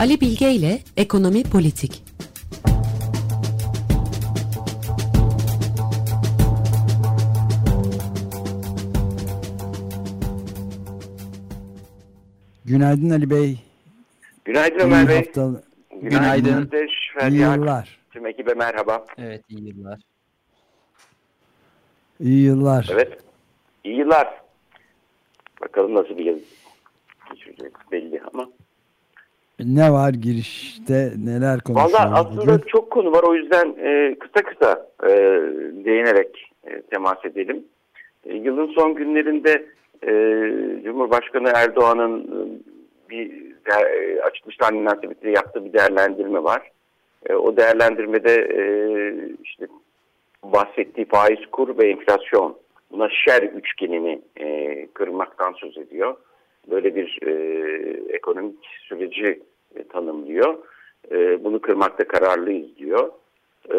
Ali Bilge ile Ekonomi Politik. Günaydın Ali Bey. Günaydın Ömer Bey. Haftalı... Günaydın. Günaydın. İyi yıllar. Tüm ekibe merhaba. Evet iyi yıllar. İyi yıllar. Evet. İyi yıllar. Bakalım nasıl bir yıl geçirecek belli ama. Ne var girişte neler konuşuyoruz Valla aslında bugün? çok konu var o yüzden e, kısa kısa e, değinerek e, temas edelim. E, yılın son günlerinde e, Cumhurbaşkanı Erdoğan'ın e, bir de, açılıştan münasebetiyle yaptığı bir değerlendirme var. E, o değerlendirmede e, işte bahsettiği faiz kur ve enflasyon buna şer üçgenini e, kırmaktan söz ediyor. Böyle bir e, ekonomik süreci e, tanımlıyor. E, bunu kırmakta kararlıyız diyor. E,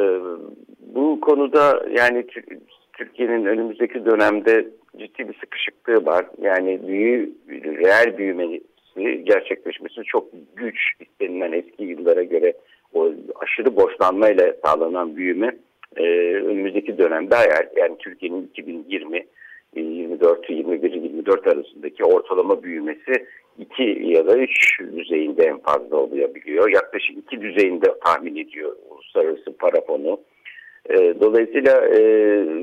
bu konuda yani Türkiye'nin önümüzdeki dönemde ciddi bir sıkışıklığı var. Yani büyü, reel büyümesi gerçekleşmesi çok güç istenilen eski yıllara göre o aşırı borçlanmayla sağlanan büyüme önümüzdeki dönemde yani Türkiye'nin 2020 24 21 24 arasındaki ortalama büyümesi 2 ya da 3 düzeyinde en fazla olabiliyor. Yaklaşık 2 düzeyinde tahmin ediyor uluslararası para fonu. E, dolayısıyla e,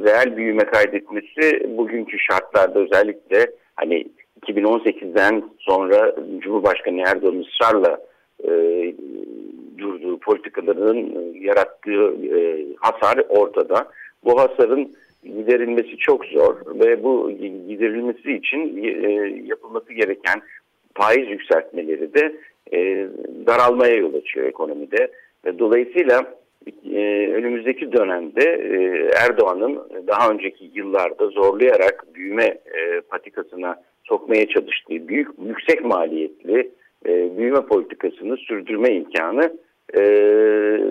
reel büyüme kaydetmesi bugünkü şartlarda özellikle hani 2018'den sonra Cumhurbaşkanı Erdoğan ısrarla e, durduğu politikaların yarattığı e, hasar ortada. Bu hasarın giderilmesi çok zor ve bu giderilmesi için e, yapılması gereken faiz yükseltmeleri de e, daralmaya yol açıyor ekonomide. Dolayısıyla e, önümüzdeki dönemde Erdoğan'ın daha önceki yıllarda zorlayarak büyüme patikasına sokmaya çalıştığı büyük yüksek maliyetli büyüme politikasını sürdürme imkanı e,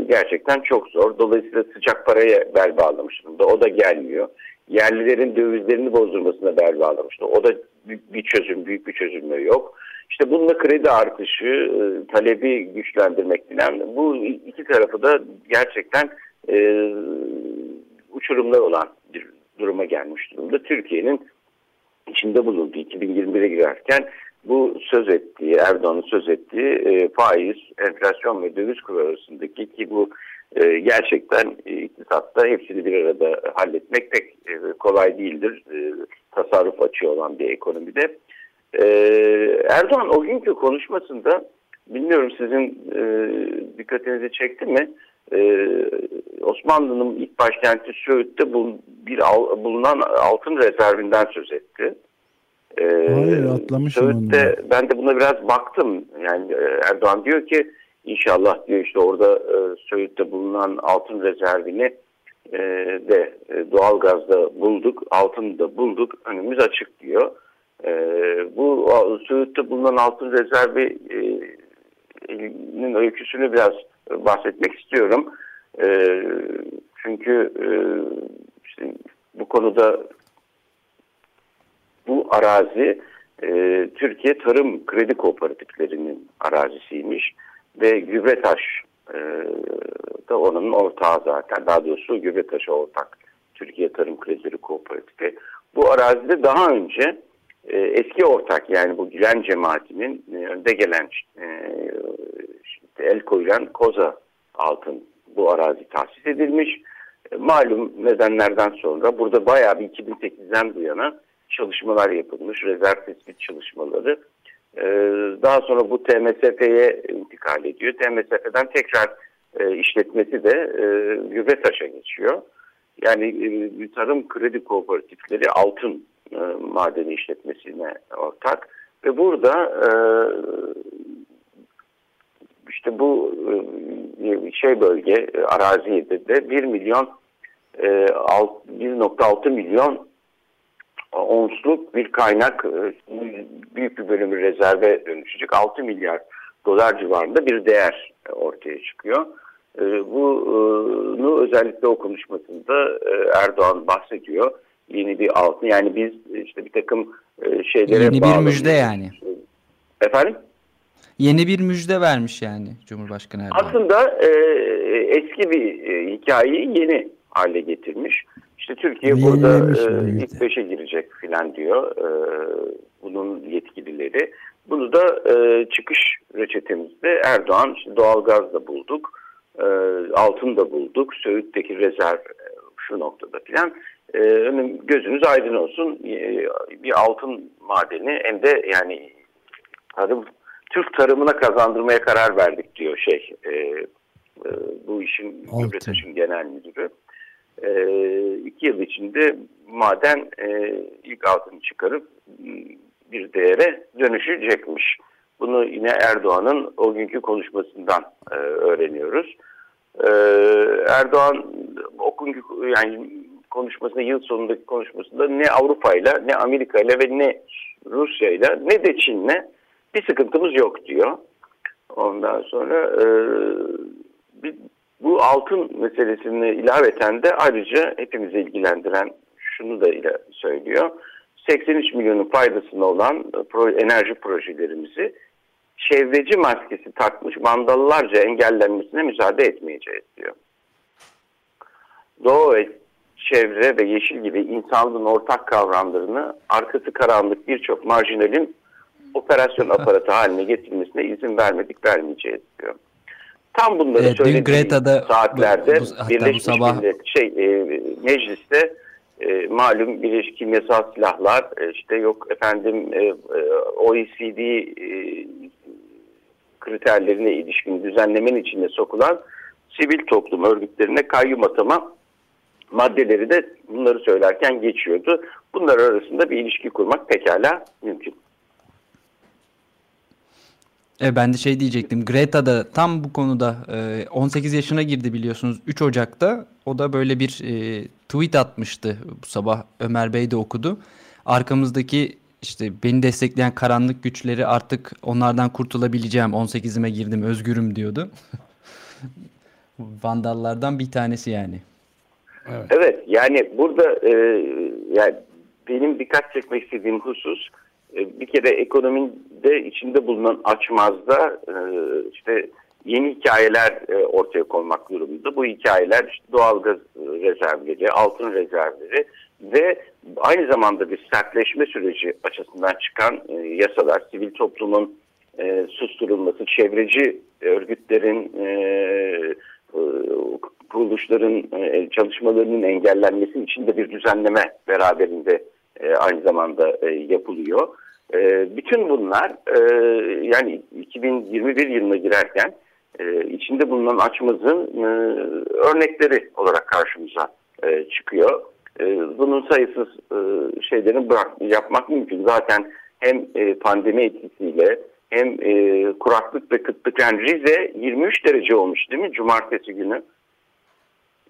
gerçekten çok zor. Dolayısıyla sıcak paraya bel bağlamış durumda. O da gelmiyor. Yerlilerin dövizlerini bozdurmasına bel bağlamıştı. O da bir çözüm, büyük bir çözüm yok. İşte bununla kredi artışı, e, talebi güçlendirmek bilen bu iki tarafı da gerçekten e, uçurumlar olan bir duruma gelmiş durumda. Türkiye'nin içinde bulunduğu 2021'e girerken bu söz ettiği, Erdoğan'ın söz ettiği e, faiz, enflasyon ve döviz kuru arasındaki ki bu e, gerçekten e, iktisatta hepsini bir arada halletmek pek e, kolay değildir. E, tasarruf açığı olan bir ekonomide. E, Erdoğan o günkü konuşmasında bilmiyorum sizin e, dikkatinizi çekti mi? E, Osmanlı'nın ilk başkenti Söğüt'te bul, bir al, bulunan altın rezervinden söz etti. E, Hayır atlamışım onu. Ben de buna biraz baktım. Yani e, Erdoğan diyor ki inşallah diyor işte orada e, Söğüt'te bulunan altın rezervini e, de e, doğalgazda bulduk, altını da bulduk, önümüz açık diyor. E, bu Söğüt'te bulunan altın rezervinin öyküsünü biraz bahsetmek istiyorum. E, çünkü e, işte bu konuda bu arazi e, Türkiye Tarım Kredi Kooperatiflerinin arazisiymiş ve Gübretaş e, da onun ortağı zaten. Daha doğrusu Gübretaş'a ortak Türkiye Tarım Kredileri Kooperatifi. Bu arazide daha önce e, eski ortak yani bu Gülen cemaatinin e, önde gelen e, el koyulan Koza altın bu arazi tahsis edilmiş. E, malum nedenlerden sonra burada bayağı bir 2008'den bu yana çalışmalar yapılmış, rezerv tespit çalışmaları. E, daha sonra bu TMSF'ye intikal ediyor. TMSF'den tekrar e, işletmesi de e, Gübretaş'a geçiyor. Yani e, tarım kredi kooperatifleri altın e, madeni işletmesine ortak ve burada e, işte bu e, şey bölge e, arazide de 1 milyon e, 1.6 milyon onsluk bir kaynak e, büyük bir bölümü rezerve dönüşecek 6 milyar dolar civarında bir değer ortaya çıkıyor. E, bunu özellikle o konuşmasında e, Erdoğan bahsediyor. Yeni bir altın yani biz işte bir takım şeylere Yeni bir müjde yani. Efendim? Yeni bir müjde vermiş yani Cumhurbaşkanı Erdoğan. Aslında e, eski bir e, hikayeyi yeni hale getirmiş. İşte Türkiye burada e, ilk beşe girecek filan diyor e, bunun yetkilileri. Bunu da e, çıkış reçetemizde Erdoğan işte doğalgaz da bulduk, e, altın da bulduk, Söğüt'teki rezerv e, şu noktada filan. E, gözünüz aydın olsun e, bir altın madeni hem de yani tarım, Türk tarımına kazandırmaya karar verdik diyor şey e, e, bu işin Gübre Genel Müdürü. E, iki yıl içinde maden e, ilk altını çıkarıp bir değere dönüşecekmiş. Bunu yine Erdoğan'ın o günkü konuşmasından e, öğreniyoruz. E, Erdoğan o günkü yani konuşmasında yıl sonundaki konuşmasında ne Avrupa ile ne Amerika ile ve ne Rusya ile ne de Çin'le bir sıkıntımız yok diyor. Ondan sonra e, bir, bu altın meselesini ilaveten de ayrıca hepimizi ilgilendiren şunu da ile söylüyor. 83 milyonun faydasına olan enerji projelerimizi çevreci maskesi takmış vandallarca engellenmesine müsaade etmeyeceğiz diyor. Doğa ve çevre ve yeşil gibi insanlığın ortak kavramlarını arkası karanlık birçok marjinalin operasyon aparatı haline getirmesine izin vermedik vermeyeceğiz diyor. Tam bunları evet, söylediğim Greta'da, saatlerde bu, bu, Birleşmiş sabah... Millet şey, e, mecliste e, malum bir kimyasal silahlar e, işte yok efendim e, e OECD e, kriterlerine ilişkin düzenlemenin içinde sokulan sivil toplum örgütlerine kayyum atama maddeleri de bunları söylerken geçiyordu. Bunlar arasında bir ilişki kurmak pekala mümkün. E, ben de şey diyecektim. Greta da tam bu konuda e, 18 yaşına girdi biliyorsunuz 3 Ocak'ta. O da böyle bir e, tweet atmıştı bu sabah Ömer Bey de okudu. Arkamızdaki işte beni destekleyen karanlık güçleri artık onlardan kurtulabileceğim. 18'ime girdim özgürüm diyordu. Vandallardan bir tanesi yani. Evet, evet yani burada e, yani benim dikkat çekmek istediğim husus e, bir kere ekonomide içinde bulunan açmazda e, işte yeni hikayeler e, ortaya konmak durumunda. Bu hikayeler işte doğalgaz rezervleri, altın rezervleri ve aynı zamanda bir sertleşme süreci açısından çıkan yasalar, sivil toplumun susturulması, çevreci örgütlerin kuruluşların çalışmalarının engellenmesi için de bir düzenleme beraberinde aynı zamanda yapılıyor. E, bütün bunlar e, yani 2021 yılına girerken e, içinde bulunan açmazın e, örnekleri olarak karşımıza e, çıkıyor. E, bunun sayısız e, şeylerini bırak, yapmak mümkün. Zaten hem e, pandemi etkisiyle hem e, kuraklık ve kıtlık yani Rize 23 derece olmuş değil mi cumartesi günü?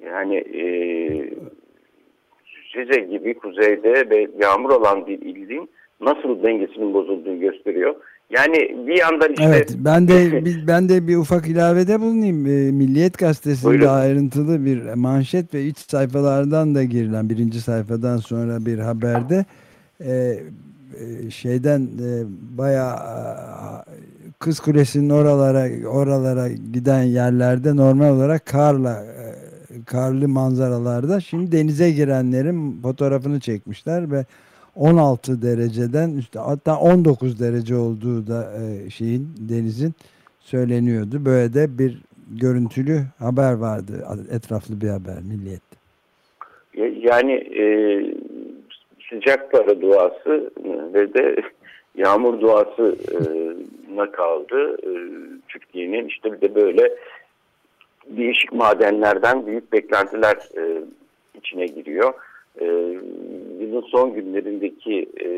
Yani e, Rize gibi kuzeyde ve yağmur olan bir ilin nasıl dengesinin bozulduğunu gösteriyor. Yani bir yandan işte... Evet ben de ben de bir ufak ilavede bulunayım. E, Milliyet Gazetesi'nde Buyurun. ayrıntılı bir manşet ve iç sayfalardan da girilen birinci sayfadan sonra bir haberde e, e şeyden e, bayağı Kız Kulesi'nin oralara oralara giden yerlerde normal olarak karla e, karlı manzaralarda şimdi denize girenlerin fotoğrafını çekmişler ve 16 dereceden işte hatta 19 derece olduğu da e, şeyin denizin söyleniyordu. Böyle de bir görüntülü haber vardı. Etraflı bir haber milliyette. Yani e, sıcak duası ve de yağmur duasına kaldı. E, Türkiye'nin işte bir de böyle değişik madenlerden büyük beklentiler e, içine giriyor e, yılın son günlerindeki e,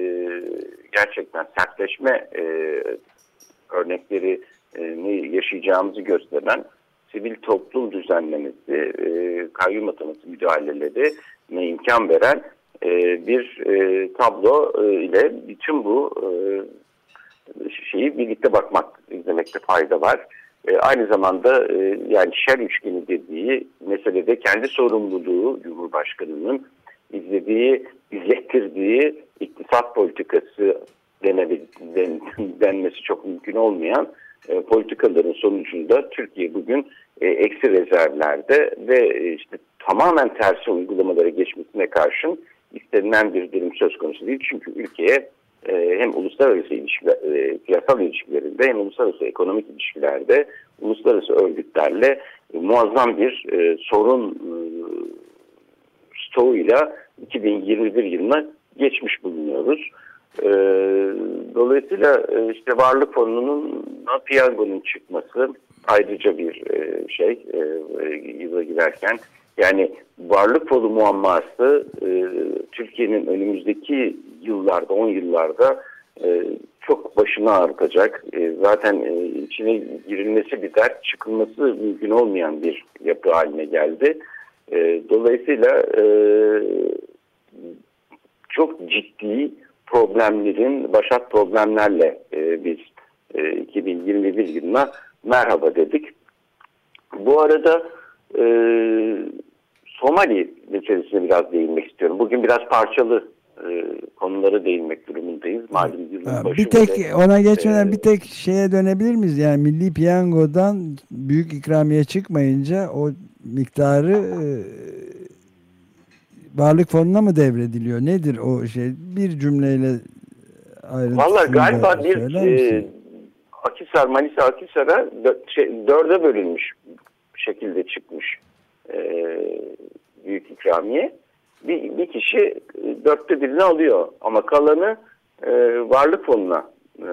gerçekten sertleşme e, örnekleri e, yaşayacağımızı gösteren sivil toplum düzenlemesi, e, kayyum ataması müdahaleleri ne imkan veren e, bir e, tablo e, ile bütün bu e, şeyi birlikte bakmak izlemekte fayda var. E, aynı zamanda e, yani şer üçgeni dediği meselede kendi sorumluluğu Cumhurbaşkanı'nın izlediği, izlettirdiği iktisat politikası denmesi çok mümkün olmayan e, politikaların sonucunda Türkiye bugün e, eksi rezervlerde ve e, işte tamamen tersi uygulamalara geçmesine karşın istenilen bir durum söz konusu değil. Çünkü ülkeye e, hem uluslararası ilişkiler, e, piyasal ilişkilerinde hem uluslararası ekonomik ilişkilerde uluslararası örgütlerle e, muazzam bir e, sorun e, stoğuyla 2021 yılına geçmiş bulunuyoruz. E, dolayısıyla işte varlık fonunun piyangonun çıkması ayrıca bir e, şey e, e, yıla girerken yani varlık fonu muamması e, Türkiye'nin önümüzdeki yıllarda 10 yıllarda çok başına ağrıtacak. E, zaten içine girilmesi bir dert çıkılması mümkün olmayan bir yapı haline geldi. E, dolayısıyla e, çok ciddi problemlerin, başat problemlerle e, biz e, 2021 yılına merhaba dedik. Bu arada e, Somali meselesine biraz değinmek istiyorum. Bugün biraz parçalı e, konulara değinmek durumundayız. Malum yılın başında. Bir tek ona geçmeden e, bir tek şeye dönebilir miyiz? Yani Milli Piyango'dan büyük ikramiye çıkmayınca o miktarı e, varlık fonuna mı devrediliyor? Nedir o şey? Bir cümleyle ayrıntısını Valla galiba bir e, Akisar, Manisa Akisar'a şey, dörde bölünmüş şekilde çıkmış e, büyük ikramiye. Bir, bir kişi e, dörtte birini alıyor ama kalanı e, varlık fonuna e,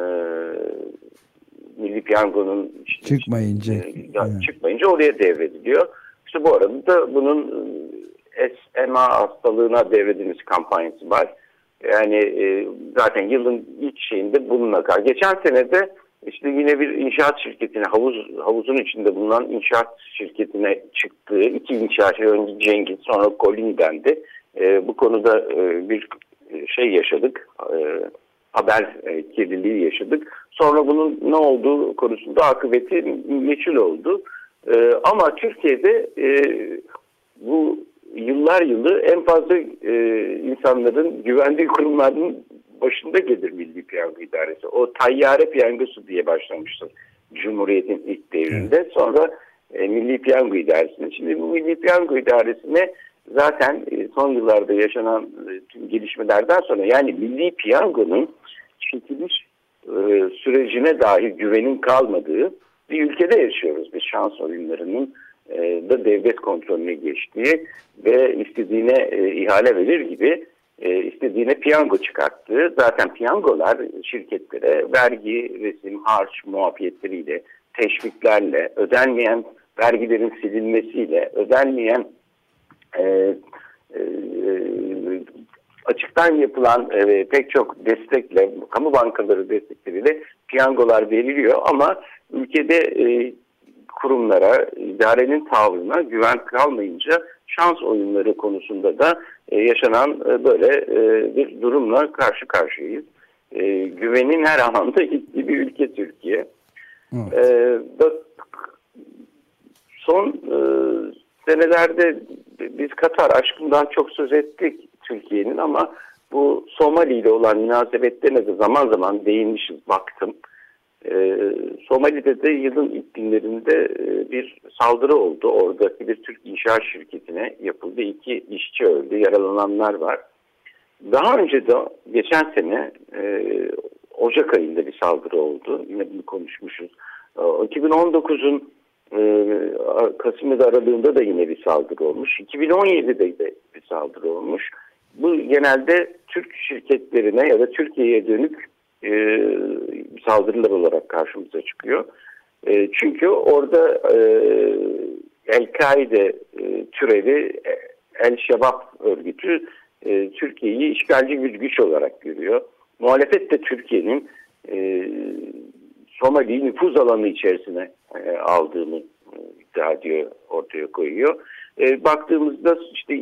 Milli Piyango'nun işte, çıkmayınca e, yani çıkmayınca oraya devrediliyor. İşte bu arada da bunun e, SMA hastalığına devredilmesi kampanyası var. Yani e, zaten yılın ilk şeyinde bununla kal. Geçen sene de işte yine bir inşaat şirketine, havuz havuzun içinde bulunan inşaat şirketine çıktığı iki inşaatçı önce Cengiz sonra Colin dendi. E, bu konuda e, bir şey yaşadık, e, haber e, kirliliği yaşadık. Sonra bunun ne olduğu konusunda akıbeti meçhul oldu. E, ama Türkiye'de e, bu yıllar yılı en fazla e, insanların güvendiği kurumların başında gelir Milli Piyango İdaresi. O tayyare piyangosu diye başlamıştır Cumhuriyet'in ilk devrinde. Sonra e, Milli Piyango İdaresi'ne. Şimdi bu Milli Piyango İdaresi'ne zaten e, son yıllarda yaşanan e, tüm gelişmelerden sonra yani Milli Piyango'nun çekiliş e, sürecine dahi güvenin kalmadığı bir ülkede yaşıyoruz. Biz şans oyunlarının e, da devlet kontrolüne geçtiği ve istediğine e, ihale verir gibi e, istediğine piyango çıkarttı. Zaten piyangolar şirketlere vergi, resim, harç muafiyetleriyle, teşviklerle, ödenmeyen vergilerin silinmesiyle, ödenmeyen e, e, açıktan yapılan e, pek çok destekle, kamu bankaları destekleriyle piyangolar veriliyor ama ülkede e, kurumlara, idarenin tavrına güven kalmayınca şans oyunları konusunda da e, yaşanan e, böyle e, bir durumla karşı karşıyayız. E, güvenin her alanda gittiği bir ülke Türkiye. Evet. E, son e, senelerde biz Katar aşkından çok söz ettik Türkiye'nin ama bu Somali ile olan münasebetlerine de zaman zaman değinmişiz baktım. Ee, Somali'de de yılın ilk günlerinde e, bir saldırı oldu. Oradaki bir Türk inşaat şirketine yapıldı. İki işçi öldü, yaralananlar var. Daha önce de geçen sene e, Ocak ayında bir saldırı oldu. Yine bunu konuşmuşuz. 2019'un e, Kasım ayı aralığında da yine bir saldırı olmuş. 2017'de de bir saldırı olmuş. Bu genelde Türk şirketlerine ya da Türkiye'ye dönük e, saldırılar olarak karşımıza çıkıyor. E, çünkü orada e, El-Kaide e, türevi e, El-Şebab örgütü e, Türkiye'yi işgalci bir güç olarak görüyor. Muhalefet de Türkiye'nin e, Somali'yi nüfuz alanı içerisine e, aldığını e, iddia ediyor, ortaya koyuyor. E, baktığımızda işte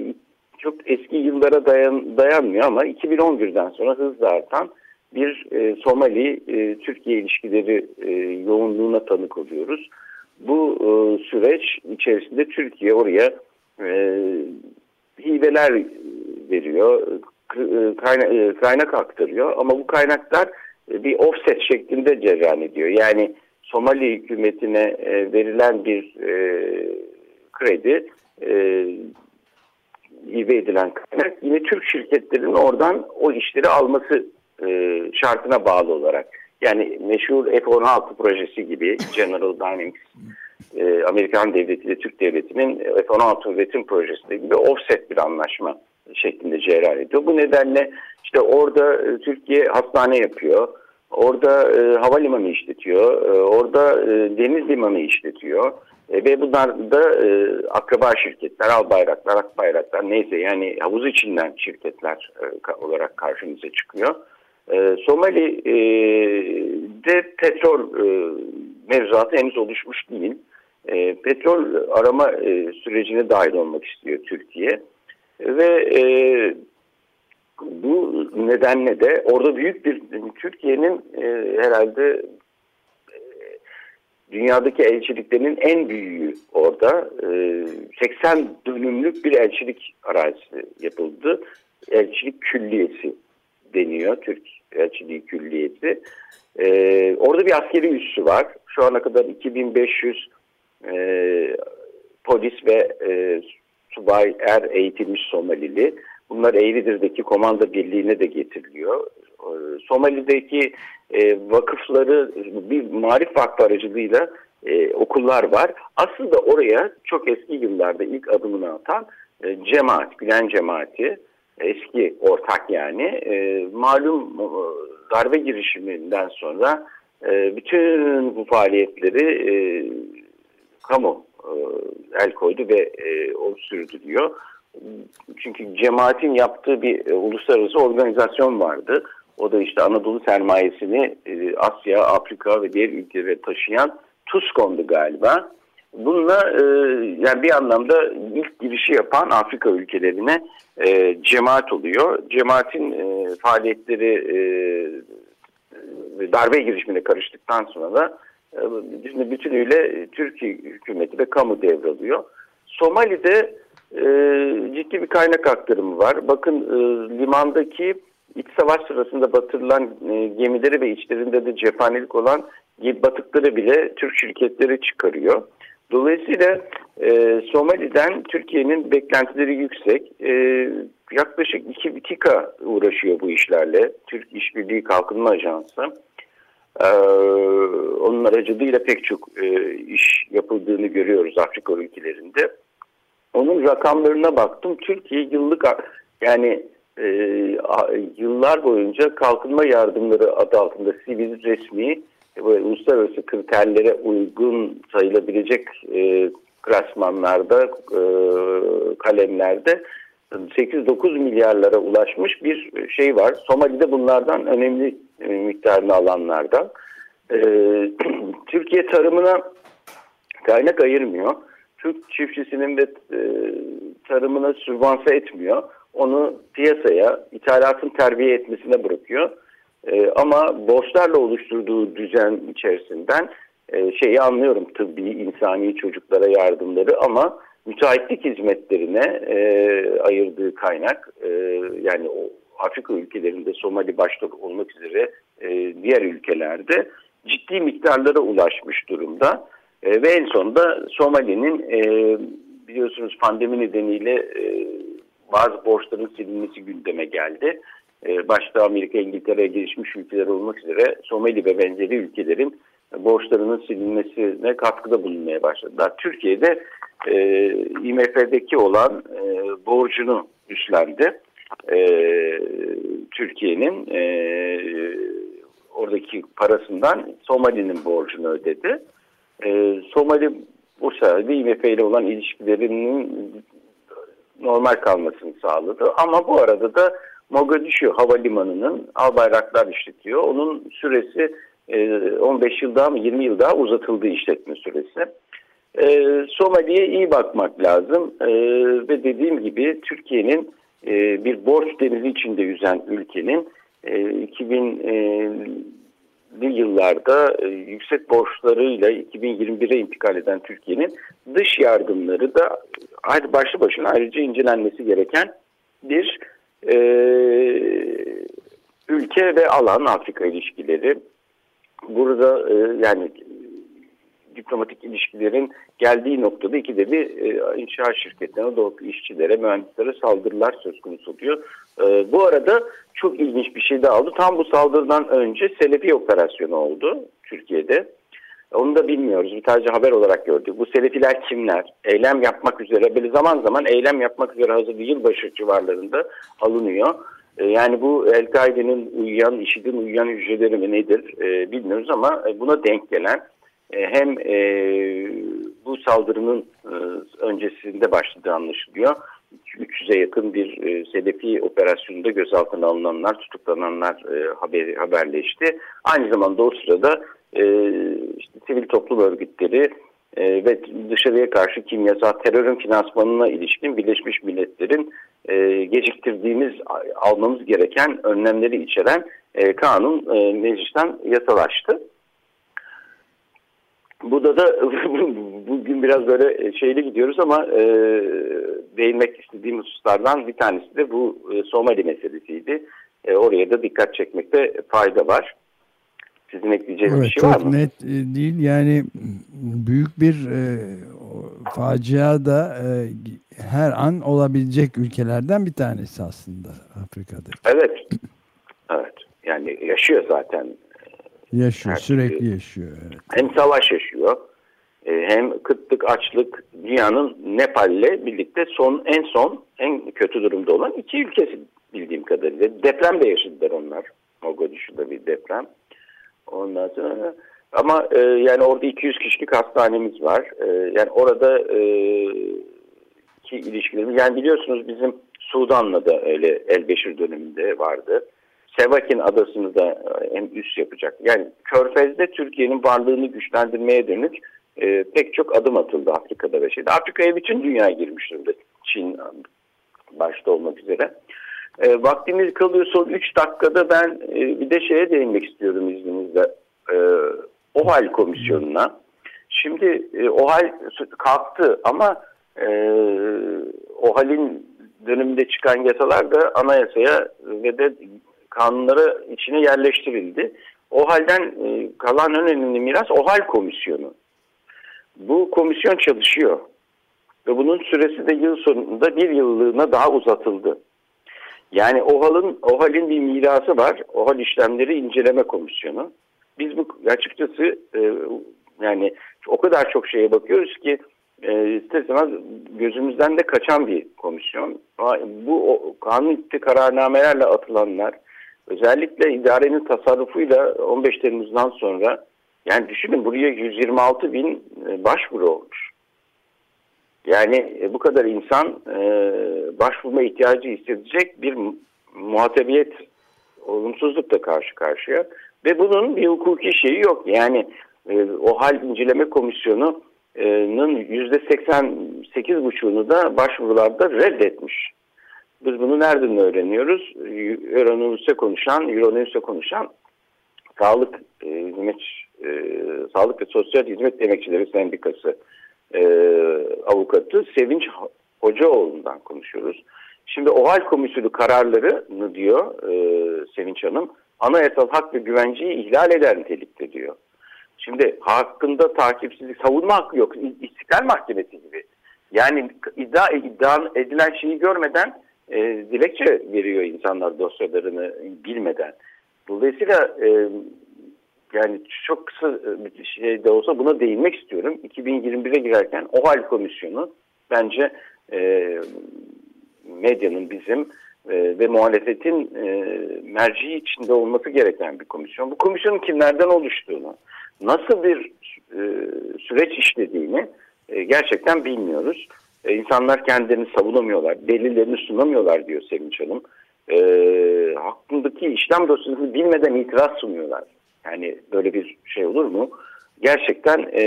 çok eski yıllara dayan, dayanmıyor ama 2011'den sonra hızla artan bir e, Somali-Türkiye e, ilişkileri e, yoğunluğuna tanık oluyoruz. Bu e, süreç içerisinde Türkiye oraya e, hibeler veriyor, e, kaynak, e, kaynak aktarıyor ama bu kaynaklar bir offset şeklinde cereyan ediyor. Yani Somali hükümetine verilen bir e, kredi e, ive edilen kaynak yine Türk şirketlerinin oradan o işleri alması e, şartına bağlı olarak. Yani meşhur F-16 projesi gibi General Dynamics e, Amerikan devleti ile Türk devletinin F-16 üretim projesi gibi offset bir anlaşma şeklinde cereyan ediyor. Bu nedenle işte orada e, Türkiye hastane yapıyor. Orada e, havalimanı işletiyor. Orada deniz limanı işletiyor. Ve bunlar da e, akraba şirketler, al bayraklar, ak bayraklar neyse yani havuz içinden şirketler e, olarak karşımıza çıkıyor. E, Somali'de petrol e, mevzuatı henüz oluşmuş değil. E, petrol arama e, sürecine dahil olmak istiyor Türkiye. Ve e, bu nedenle de orada büyük bir Türkiye'nin e, herhalde dünyadaki elçiliklerinin en büyüğü orada. E, 80 dönümlük bir elçilik arazisi yapıldı. Elçilik külliyesi deniyor. Türk elçiliği külliyesi. E, orada bir askeri üssü var. Şu ana kadar 2500 e, polis ve e, subay er eğitilmiş Somalili. Bunlar Eğridir'deki komanda birliğine de getiriliyor. E, Somali'deki e, vakıfları bir marif vakfı aracılığıyla e, okullar var. Aslında oraya çok eski yıllarda ilk adımını atan e, cemaat, Gülen cemaati, eski ortak yani, e, malum e, darbe girişiminden sonra e, bütün bu faaliyetleri e, kamu e, el koydu ve e, o sürdürüyor. Çünkü cemaatin yaptığı bir e, uluslararası organizasyon vardı. O da işte Anadolu sermayesini e, Asya, Afrika ve diğer ülkelere taşıyan TUSKON'du galiba. Bununla e, yani bir anlamda ilk girişi yapan Afrika ülkelerine e, cemaat oluyor. Cemaatin e, faaliyetleri e, darbe girişimine karıştıktan sonra da e, bütünüyle Türkiye hükümeti ve kamu devralıyor. Somali'de e, ciddi bir kaynak aktarımı var. Bakın e, limandaki iç savaş sırasında batırılan e, gemileri ve içlerinde de cephanelik olan batıkları bile Türk şirketleri çıkarıyor. Dolayısıyla e, Somali'den Türkiye'nin beklentileri yüksek. E, yaklaşık iki BİTİKA uğraşıyor bu işlerle. Türk İşbirliği Kalkınma Ajansı. E, onun aracılığıyla pek çok e, iş yapıldığını görüyoruz Afrika ülkelerinde. Onun rakamlarına baktım. Türkiye yıllık yani e, yıllar boyunca kalkınma yardımları adı altında sivil resmi ve uluslararası kriterlere uygun sayılabilecek e, klasmanlarda, e, kalemlerde 8-9 milyarlara ulaşmış bir şey var. Somali'de bunlardan önemli e, miktarını alanlardan. E, Türkiye tarımına kaynak ayırmıyor. Türk çiftçisinin ve e, tarımına sübvanse etmiyor. Onu piyasaya, ithalatın terbiye etmesine bırakıyor. E, ama borçlarla oluşturduğu düzen içerisinden e, şeyi anlıyorum tıbbi, insani çocuklara yardımları ama müteahhitlik hizmetlerine e, ayırdığı kaynak e, yani o Afrika ülkelerinde Somali başta olmak üzere e, diğer ülkelerde ciddi miktarlara ulaşmış durumda. E, ve en sonunda Somali'nin e, biliyorsunuz pandemi nedeniyle e, bazı borçların silinmesi gündeme geldi. E, başta Amerika, İngiltere, gelişmiş ülkeler olmak üzere Somali ve benzeri ülkelerin borçlarının silinmesine katkıda bulunmaya başladılar. Türkiye'de e, IMF'deki olan e, borcunu üstlendi. E, Türkiye'nin e, oradaki parasından Somali'nin borcunu ödedi. E, Somali Bursa ve IMF ile olan ilişkilerinin normal kalmasını sağladı. Ama bu arada da Mogadishu Havalimanı'nın Albayraklar işletiyor. Onun süresi 15 yıl daha mı 20 yıl daha uzatıldığı işletme süresi. E, Somali'ye iyi bakmak lazım e, ve dediğim gibi Türkiye'nin e, bir borç denizi içinde yüzen ülkenin e, 2000'li yıllarda e, yüksek borçlarıyla 2021'e intikal eden Türkiye'nin dış yardımları da başlı başına ayrıca incelenmesi gereken bir e, ülke ve alan Afrika ilişkileri. Burada e, yani diplomatik ilişkilerin geldiği noktada ikide bir e, inşaat şirketlerine, doğru işçilere, mühendislere saldırılar söz konusu oluyor. E, bu arada çok ilginç bir şey daha oldu. Tam bu saldırıdan önce Selefi operasyonu oldu Türkiye'de. Onu da bilmiyoruz. Bir sadece haber olarak gördük. Bu Selefiler kimler? Eylem yapmak üzere, böyle zaman zaman eylem yapmak üzere hazır bir yılbaşı civarlarında alınıyor. E, yani bu El-Kaide'nin uyuyan, IŞİD'in uyuyan hücreleri mi nedir e, bilmiyoruz ama e, buna denk gelen hem bu saldırının öncesinde başladığı anlaşılıyor. 300'e yakın bir Selefi operasyonunda gözaltına alınanlar, tutuklananlar haber, haberleşti. Aynı zamanda o sırada işte, toplum örgütleri e, ve dışarıya karşı kimyasal terörün finansmanına ilişkin Birleşmiş Milletler'in e, geciktirdiğimiz, almamız gereken önlemleri içeren e, kanun e, meclisten yasalaştı. Burada da bugün biraz böyle şeyli gidiyoruz ama e, değinmek istediğim hususlardan bir tanesi de bu e, Somali meselesiydi. E, oraya da dikkat çekmekte fayda var. Sizin ekleyeceğiniz evet, bir şey var mı? Net e, değil. Yani büyük bir e, facia da e, her an olabilecek ülkelerden bir tanesi aslında Afrika'da. Evet. Evet. Yani yaşıyor zaten. Yaşıyor. Her sürekli türlü. yaşıyor. Evet. Hem savaş yaşıyor. E, hem kıtlık, açlık dünyanın Nepal'le birlikte son en son en kötü durumda olan iki ülkesi bildiğim kadarıyla. Deprem de yaşadılar onlar. Mogadishu'da bir deprem. Ondan sonra ama e, yani orada 200 kişilik hastanemiz var. E, yani orada e, ki ilişkilerimiz yani biliyorsunuz bizim Sudan'la da öyle Elbeşir döneminde vardı. Sevakin adasını da e, hem üst yapacak. Yani Körfez'de Türkiye'nin varlığını güçlendirmeye dönük e, pek çok adım atıldı Afrika'da ve şeyde. Afrika'ya bütün dünya girmiş durumda. Çin başta olmak üzere. E, vaktimiz kalıyor son 3 dakikada ben e, bir de şeye değinmek istiyorum izninizle. E, OHAL komisyonuna. Şimdi e, OHAL kalktı ama e, OHAL'in döneminde çıkan yasalar da anayasaya ve de kanunlara içine yerleştirildi. OHAL'den e, kalan önemli miras OHAL komisyonu. Bu komisyon çalışıyor. Ve bunun süresi de yıl sonunda bir yıllığına daha uzatıldı. Yani OHAL'ın OHAL'in bir mirası var. OHAL işlemleri inceleme komisyonu. Biz bu açıkçası e, yani o kadar çok şeye bakıyoruz ki e, isterseniz gözümüzden de kaçan bir komisyon. Bu o, kanun kararnamelerle atılanlar özellikle idarenin tasarrufuyla 15 Temmuz'dan sonra yani düşünün buraya 126 bin e, başvuru olmuş. Yani e, bu kadar insan e, başvurma ihtiyacı hissedecek bir muhatabiyet olumsuzlukla karşı karşıya. Ve bunun bir hukuki şeyi yok. Yani e, o hal inceleme komisyonunun %88,5'unu da başvurularda reddetmiş. Biz bunu nereden öğreniyoruz? Euronews'e konuşan, Euronews'e konuşan Sağlık Hizmet Sağlık ve Sosyal Hizmet Emekçileri Sendikası e, avukatı Sevinç Hocaoğlu'ndan konuşuyoruz. Şimdi OHAL komisyonu kararlarını diyor e, Sevinç Hanım anayasal hak ve güvenceyi ihlal eder nitelikte diyor. Şimdi hakkında takipsizlik, savunma hakkı yok. İstiklal Mahkemesi gibi. Yani iddia, iddia edilen şeyi görmeden e, dilekçe veriyor insanlar dosyalarını bilmeden. Dolayısıyla e, yani çok kısa bir şey de olsa buna değinmek istiyorum. 2021'e girerken OHAL Komisyonu bence e, medyanın bizim e, ve muhalefetin e, merciği içinde olması gereken bir komisyon. Bu komisyonun kimlerden oluştuğunu, nasıl bir e, süreç işlediğini e, gerçekten bilmiyoruz. E, insanlar kendilerini savunamıyorlar, delillerini sunamıyorlar diyor Sevinç Hanım. E, hakkındaki işlem dosyasını bilmeden itiraz sunuyorlar. Yani böyle bir şey olur mu? Gerçekten e,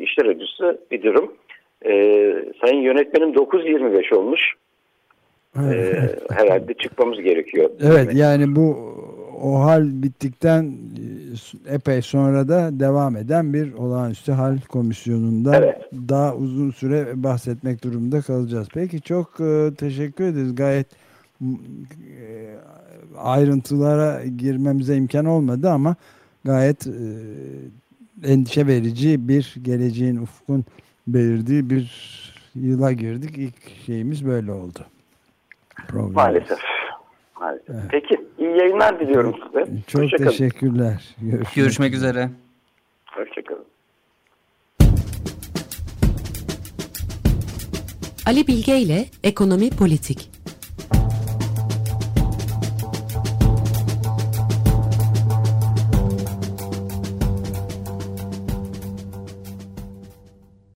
işler acısı bir durum. E, sayın yönetmenim 9.25 olmuş. Ee, herhalde çıkmamız gerekiyor. Evet yani bu o hal bittikten e, epey sonra da devam eden bir olağanüstü hal komisyonunda evet. daha uzun süre bahsetmek durumunda kalacağız. Peki çok e, teşekkür ederiz. Gayet e, ayrıntılara girmemize imkan olmadı ama gayet endişe verici bir geleceğin ufkun belirdiği bir yıla girdik. İlk şeyimiz böyle oldu. Program. Maalesef. Maalesef. Evet. Peki iyi yayınlar diliyorum çok, size. Çok Hoşçakalın. teşekkürler. Görüşmek, Görüşmek üzere. Hoşçakalın. Ali Bilge ile Ekonomi Politik